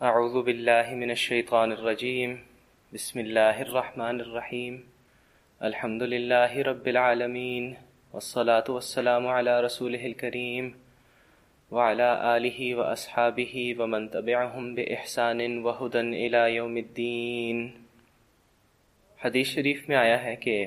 اعوذ باللہ من الشیطان الرجیم بسم اللہ الرحمن الرحیم الحمد للہ رب العالمین والصلاة والسلام على رسوله الكریم وعلى آلہ واصحابہ ومن تبعهم بإحسان وہدن الى یوم الدین حدیث شریف میں آیا ہے کہ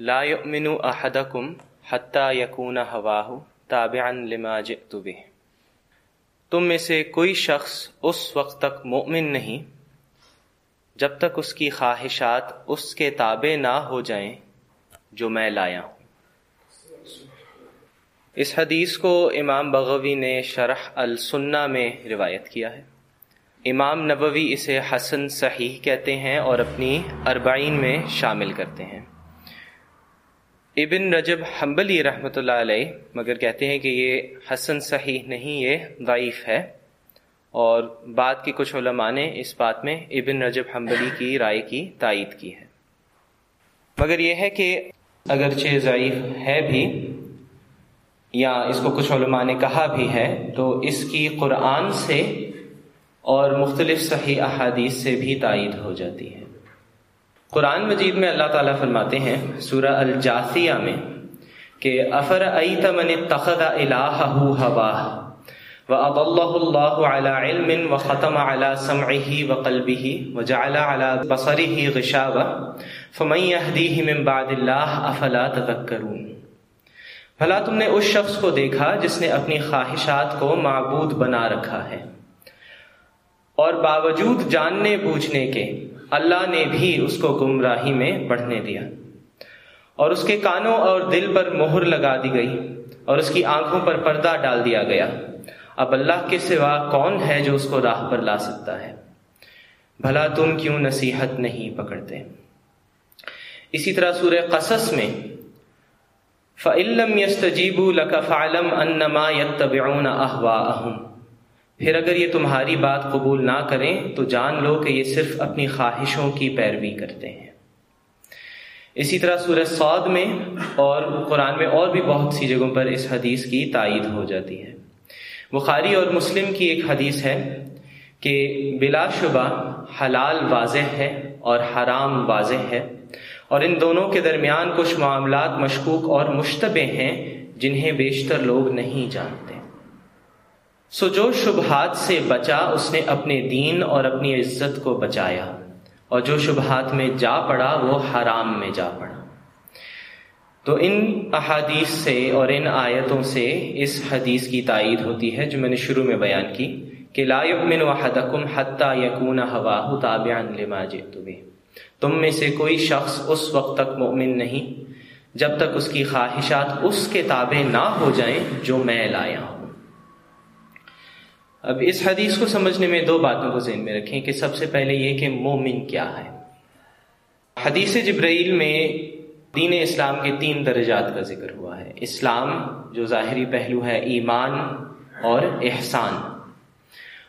لا يؤمن احدکم حتی یکون ہواہ تابعا لما جئت به. تم میں سے کوئی شخص اس وقت تک مومن نہیں جب تک اس کی خواہشات اس کے تابع نہ ہو جائیں جو میں لایا ہوں۔ اس حدیث کو امام بغوی نے شرح السنہ میں روایت کیا ہے۔ امام نبوی اسے حسن صحیح کہتے ہیں اور اپنی اربعین میں شامل کرتے ہیں۔ ابن رجب حنبلی رحمۃ اللہ علیہ، مگر کہتے ہیں کہ یہ حسن صحیح نہیں، یہ ضعیف ہے۔ اور بعد کے کچھ علماء نے اس بات میں ابن رجب حنبلی کی رائے کی، تائید کی ہے۔ مگر یہ ہے کہ اگرچہ ضعیف ہے بھی، یا اس کو کچھ علماء نے کہا بھی ہے، تو اس کی قرآن سے اور مختلف صحیح احادیث سے بھی تائید ہو جاتی ہے۔ قرآن مجید میں اللہ تعالیٰ فرماتے ہیں سورہ الجاسیہ میں کہ افر ایت من اتخذ الہ ہوا و اب اللہ اللہ علیٰ وَأَضَلَّهُ اللَّهُ عَلَى عِلْمٍ وَخَتَمَ عَلَى سَمْعِهِ وَقَلْبِهِ وَجَعَلَ عَلَى بَصَرِهِ غِشَاوَةً فَمَنْ يَهْدِيهِ مِنْ بَعْدِ اللَّهِ أَفَلَا تَذَكَّرُونَ بھلا تم نے اس شخص کو دیکھا جس نے اپنی خواہشات کو معبود بنا رکھا ہے اور باوجود جاننے بوجھنے کے اللہ نے بھی اس کو گمراہی میں بڑھنے دیا۔ اور اس کے کانوں اور دل پر مہر لگا دی گئی اور اس کی آنکھوں پر پردہ ڈال دیا گیا۔ اب اللہ کے سوا کون ہے جو اس کو راہ پر لا سکتا ہے؟ بھلا تم کیوں نصیحت نہیں پکڑتے؟ اسی طرح سورہ قصص میں فعلم یستجیب فعلم انما یتبعون احواءهم پھر اگر یہ تمہاری بات قبول نہ کریں تو جان لو کہ یہ صرف اپنی خواہشوں کی پیروی کرتے ہیں۔ اسی طرح سورہ سعود میں اور قرآن میں اور بھی بہت سی جگہوں پر اس حدیث کی تائید ہو جاتی ہے۔ بخاری اور مسلم کی ایک حدیث ہے کہ بلا شبہ حلال واضح ہے اور حرام واضح ہے اور ان دونوں کے درمیان کچھ معاملات مشکوک اور مشتبہ ہیں جنہیں بیشتر لوگ نہیں جانتے۔ سو جو شبہات سے بچا، اس نے اپنے دین اور اپنی عزت کو بچایا۔ اور جو شبہات میں جا پڑا، وہ حرام میں جا پڑا۔ تو ان احادیث سے اور ان آیتوں سے اس حدیث کی تائید ہوتی ہے، جو میں نے شروع میں بیان کی کہ لا یؤمن وحدکم حتی یکون ہواہ تابعا لما جئت به تم میں سے کوئی شخص اس وقت تک مؤمن نہیں، جب تک اس کی خواہشات اس کے تابع نہ ہو جائیں جو میں لایا ہوں۔ اب اس حدیث کو سمجھنے میں دو باتوں کو ذہن میں رکھیں کہ سب سے پہلے یہ کہ مومن کیا ہے۔ حدیث جبرائیل میں دین اسلام کے تین درجات کا ذکر ہوا ہے۔ اسلام جو ظاہری پہلو ہے، ایمان اور احسان۔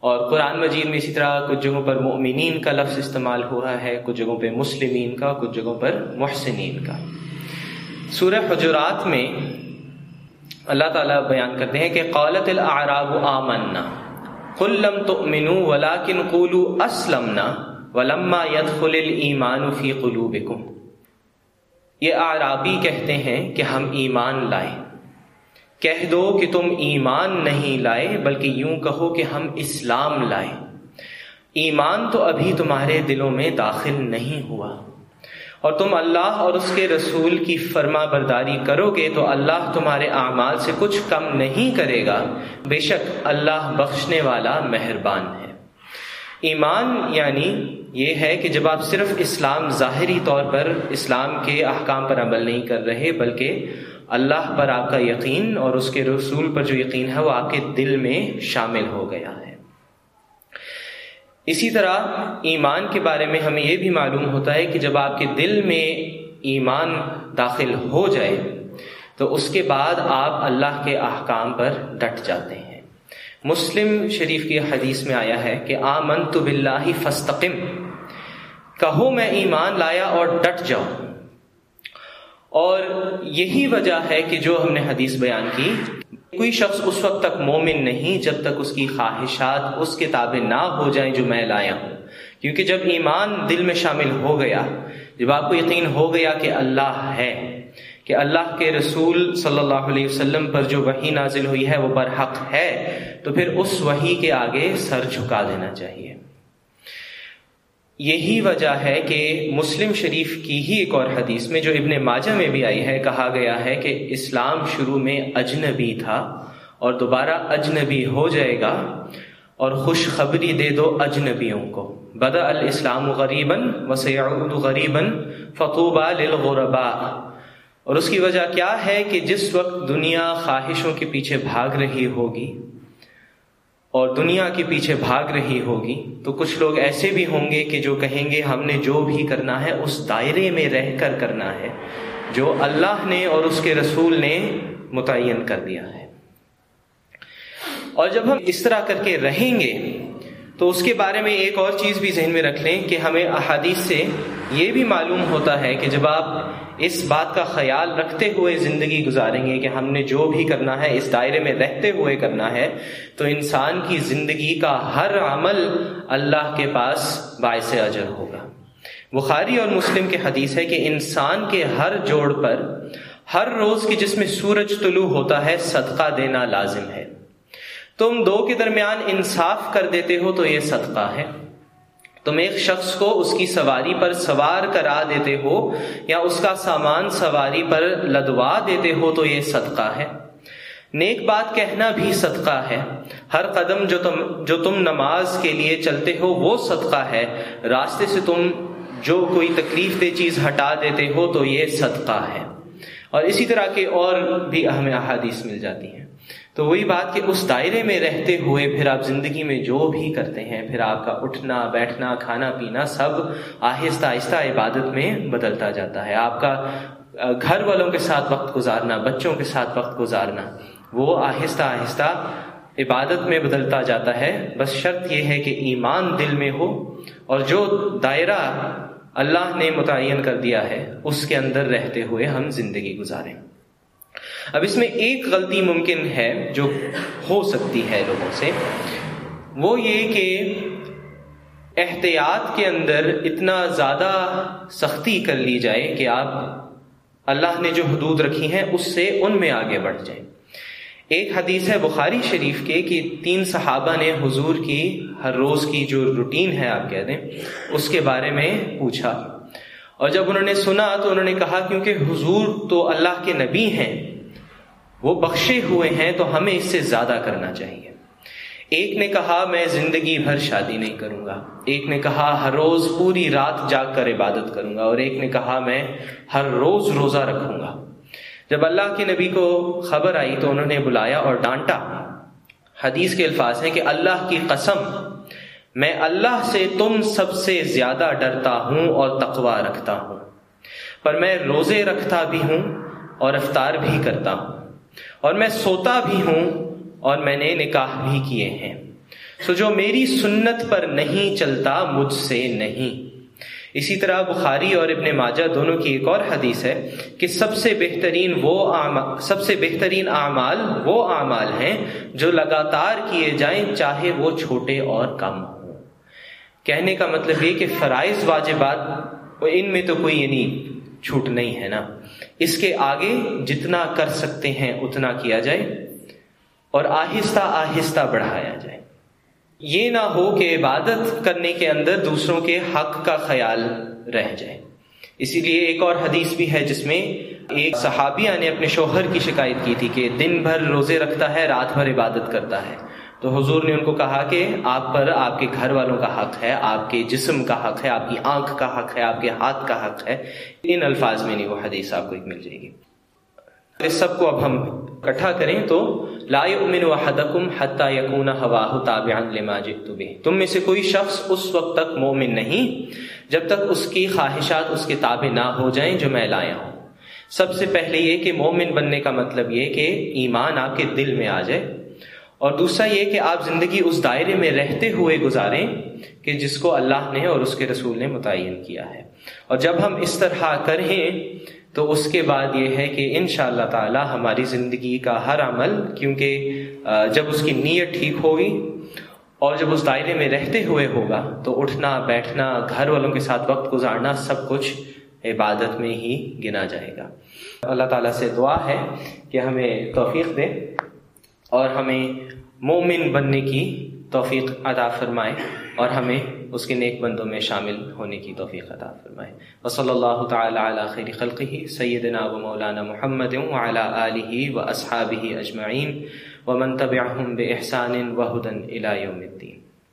اور قرآن مجید میں اسی طرح کچھ جگہوں پر مومنین کا لفظ استعمال ہوا ہے، کچھ جگہوں پہ مسلمین کا، کچھ جگہوں پر محسنین کا۔ سورہ حجرات میں اللہ تعالیٰ بیان کرتے ہیں کہ قالت الاعراب آمنا۔ قل لم تؤمنوا ولكن قولوا اسلمنا ولما يدخل الايمان في قلوبكم۔ یہ اعرابی کہتے ہیں کہ ہم ایمان لائے۔ کہہ دو کہ تم ایمان نہیں لائے، بلکہ یوں کہو کہ ہم اسلام لائے۔ ایمان تو ابھی تمہارے دلوں میں داخل نہیں ہوا۔ اور تم اللہ اور اس کے رسول کی فرما برداری کرو گے تو اللہ تمہارے اعمال سے کچھ کم نہیں کرے گا۔ بے شک اللہ بخشنے والا مہربان ہے۔ ایمان یعنی یہ ہے کہ جب آپ صرف اسلام ظاہری طور پر اسلام کے احکام پر عمل نہیں کر رہے، بلکہ اللہ پر آپ کا یقین اور اس کے رسول پر جو یقین ہے، وہ آپ کے دل میں شامل ہو گیا ہے۔ اسی طرح ایمان کے بارے میں ہمیں یہ بھی معلوم ہوتا ہے کہ جب آپ کے دل میں ایمان داخل ہو جائے، تو اس کے بعد آپ اللہ کے احکام پر ڈٹ جاتے ہیں۔ مسلم شریف کی حدیث میں آیا ہے کہ آمن تو بلّہ فستقم کہو میں ایمان لایا اور ڈٹ جاؤ اور یہی وجہ ہے کہ جو ہم نے حدیث بیان کی کوئی شخص اس وقت تک مومن نہیں جب تک اس کی خواہشات اس کے تابع نہ ہو جائیں جو میں لایا ہوں۔ کیونکہ جب ایمان دل میں شامل ہو گیا، جب آپ کو یقین ہو گیا کہ اللہ ہے، کہ اللہ کے رسول صلی اللہ علیہ وسلم پر جو وہی نازل ہوئی ہے وہ برحق ہے، تو پھر اس وہی کے آگے سر جھکا دینا چاہیے۔ یہی وجہ ہے کہ مسلم شریف کی ہی ایک اور حدیث میں جو ابن ماجہ میں بھی آئی ہے، کہا گیا ہے کہ اسلام شروع میں اجنبی تھا اور دوبارہ اجنبی ہو جائے گا اور خوشخبری دے دو اجنبیوں کو۔ بدا الاسلام غریباً وسیعود غریباً فقوبہ للغرباء۔ اور اس کی وجہ کیا ہے کہ جس وقت دنیا خواہشوں کے پیچھے بھاگ رہی ہوگی اور دنیا کے پیچھے بھاگ رہی ہوگی، تو کچھ لوگ ایسے بھی ہوں گے کہ جو کہیں گے ہم نے جو بھی کرنا ہے، اس دائرے میں رہ کر کرنا ہے، جو اللہ نے اور اس کے رسول نے متعین کر دیا ہے۔ اور جب ہم اس طرح کر کے رہیں گے تو اس کے بارے میں ایک اور چیز بھی ذہن میں رکھ لیں کہ ہمیں احادیث سے یہ بھی معلوم ہوتا ہے کہ جب آپ اس بات کا خیال رکھتے ہوئے زندگی گزاریں گے کہ ہم نے جو بھی کرنا ہے، اس دائرے میں رہتے ہوئے کرنا ہے، تو انسان کی زندگی کا ہر عمل اللہ کے پاس باعث اجر ہوگا۔ بخاری اور مسلم کے حدیث ہے کہ انسان کے ہر جوڑ پر، ہر روز کی جس میں سورج طلوع ہوتا ہے، صدقہ دینا لازم ہے۔ تم دو کے درمیان انصاف کر دیتے ہو تو یہ صدقہ ہے۔ تم ایک شخص کو اس کی سواری پر سوار کرا دیتے ہو یا اس کا سامان سواری پر لدوا دیتے ہو تو یہ صدقہ ہے۔ نیک بات کہنا بھی صدقہ ہے۔ ہر قدم جو تم جو تم نماز کے لیے چلتے ہو وہ صدقہ ہے۔ راستے سے تم جو کوئی تکلیف دہ چیز ہٹا دیتے ہو تو یہ صدقہ ہے۔ اور اسی طرح کے اور بھی ہمیں احادیث مل جاتی ہیں۔ تو وہی بات کہ اس دائرے میں رہتے ہوئے پھر آپ زندگی میں جو بھی کرتے ہیں، پھر آپ کا اٹھنا، بیٹھنا، کھانا پینا سب آہستہ آہستہ عبادت میں بدلتا جاتا ہے۔ آپ کا گھر والوں کے ساتھ وقت گزارنا، بچوں کے ساتھ وقت گزارنا، وہ آہستہ آہستہ عبادت میں بدلتا جاتا ہے۔ بس شرط یہ ہے کہ ایمان دل میں ہو اور جو دائرہ اللہ نے متعین کر دیا ہے، اس کے اندر رہتے ہوئے ہم زندگی گزاریں۔ اب اس میں ایک غلطی ممکن ہے جو ہو سکتی ہے لوگوں سے، وہ یہ کہ احتیاط کے اندر اتنا زیادہ سختی کر لی جائے کہ آپ اللہ نے جو حدود رکھی ہیں اس سے ان میں آگے بڑھ جائیں۔ ایک حدیث ہے بخاری شریف کے کہ تین صحابہ نے حضور کی ہر روز کی جو روٹین ہے، آپ کہہ دیں، اس کے بارے میں پوچھا۔ اور جب انہوں نے سنا تو انہوں نے کہا کیونکہ حضور تو اللہ کے نبی ہیں وہ بخشے ہوئے ہیں تو ہمیں اس سے زیادہ کرنا چاہیے۔ ایک نے کہا، میں زندگی بھر شادی نہیں کروں گا۔ ایک نے کہا، ہر روز پوری رات جاگ کر عبادت کروں گا۔ اور ایک نے کہا، میں ہر روز روزہ رکھوں گا۔ جب اللہ کے نبی کو خبر آئی تو انہوں نے بلایا اور ڈانٹا۔ حدیث کے الفاظ ہیں کہ اللہ کی قسم، میں اللہ سے تم سب سے زیادہ ڈرتا ہوں اور تقوا رکھتا ہوں۔ پر میں روزے رکھتا بھی ہوں اور افطار بھی کرتا ہوں۔ اور میں سوتا بھی ہوں اور میں نے نکاح بھی کیے ہیں۔ سو جو میری سنت پر نہیں چلتا مجھ سے نہیں۔ اسی طرح بخاری اور ابن ماجہ دونوں کی ایک اور حدیث ہے کہ سب سے بہترین وہ سب سے بہترین اعمال وہ اعمال ہیں جو لگاتار کیے جائیں چاہے وہ چھوٹے اور کم ہوں۔ کہنے کا مطلب یہ کہ فرائض واجبات ان میں تو کوئی یعنی چھوٹ نہیں ہے نا۔ اس کے آگے جتنا کر سکتے ہیں اتنا کیا جائے اور آہستہ آہستہ بڑھایا جائے۔ یہ نہ ہو کہ عبادت کرنے کے اندر دوسروں کے حق کا خیال رہ جائے۔ اسی لیے ایک اور حدیث بھی ہے جس میں ایک صحابیہ نے اپنے شوہر کی شکایت کی تھی کہ دن بھر روزے رکھتا ہے، رات بھر عبادت کرتا ہے۔ تو حضور نے ان کو کہا کہ آپ پر آپ کے گھر والوں کا حق ہے، آپ کے جسم کا حق ہے، آپ کی آنکھ کا حق ہے، آپ کے ہاتھ کا حق ہے۔ ان الفاظ میں نہیں وہ حدیث آپ کو ایک مل جائے گی۔ اس سب کو اب ہم اکٹھا کریں تو لا يؤمن احدكم حتى يكون هواه تابعا لما جئت به تم میں سے کوئی شخص اس وقت تک مومن نہیں، جب تک اس کی خواہشات اس کے تابع نہ ہو جائیں جو میں لایا ہوں۔ سب سے پہلے یہ کہ مومن بننے کا مطلب یہ کہ ایمان آپ کے دل میں آ جائے۔ اور دوسرا یہ کہ آپ زندگی اس دائرے میں رہتے ہوئے گزاریں کہ جس کو اللہ نے اور اس کے رسول نے متعین کیا ہے۔ اور جب ہم اس طرح کریں تو اس کے بعد یہ ہے کہ ان شاء اللہ تعالی ہماری زندگی کا ہر عمل، کیونکہ جب اس کی نیت ٹھیک ہوگی اور جب اس دائرے میں رہتے ہوئے ہوگا تو اٹھنا، بیٹھنا، گھر والوں کے ساتھ وقت گزارنا سب کچھ عبادت میں ہی گنا جائے گا۔ اللہ تعالیٰ سے دعا ہے کہ ہمیں توفیق دے۔ اور ہمیں مومن بننے کی توفیق عطا فرمائے اور ہمیں اس کے نیک بندوں میں شامل ہونے کی توفیق عطا فرمائے۔ وصلی اللہ تعالی علی خیر خلقہ، سیدنا و مولانا محمد وعلی آلہ و اصحابہ اجمعین، ومن تبعہم بإحسان وهدى الى یوم الدین۔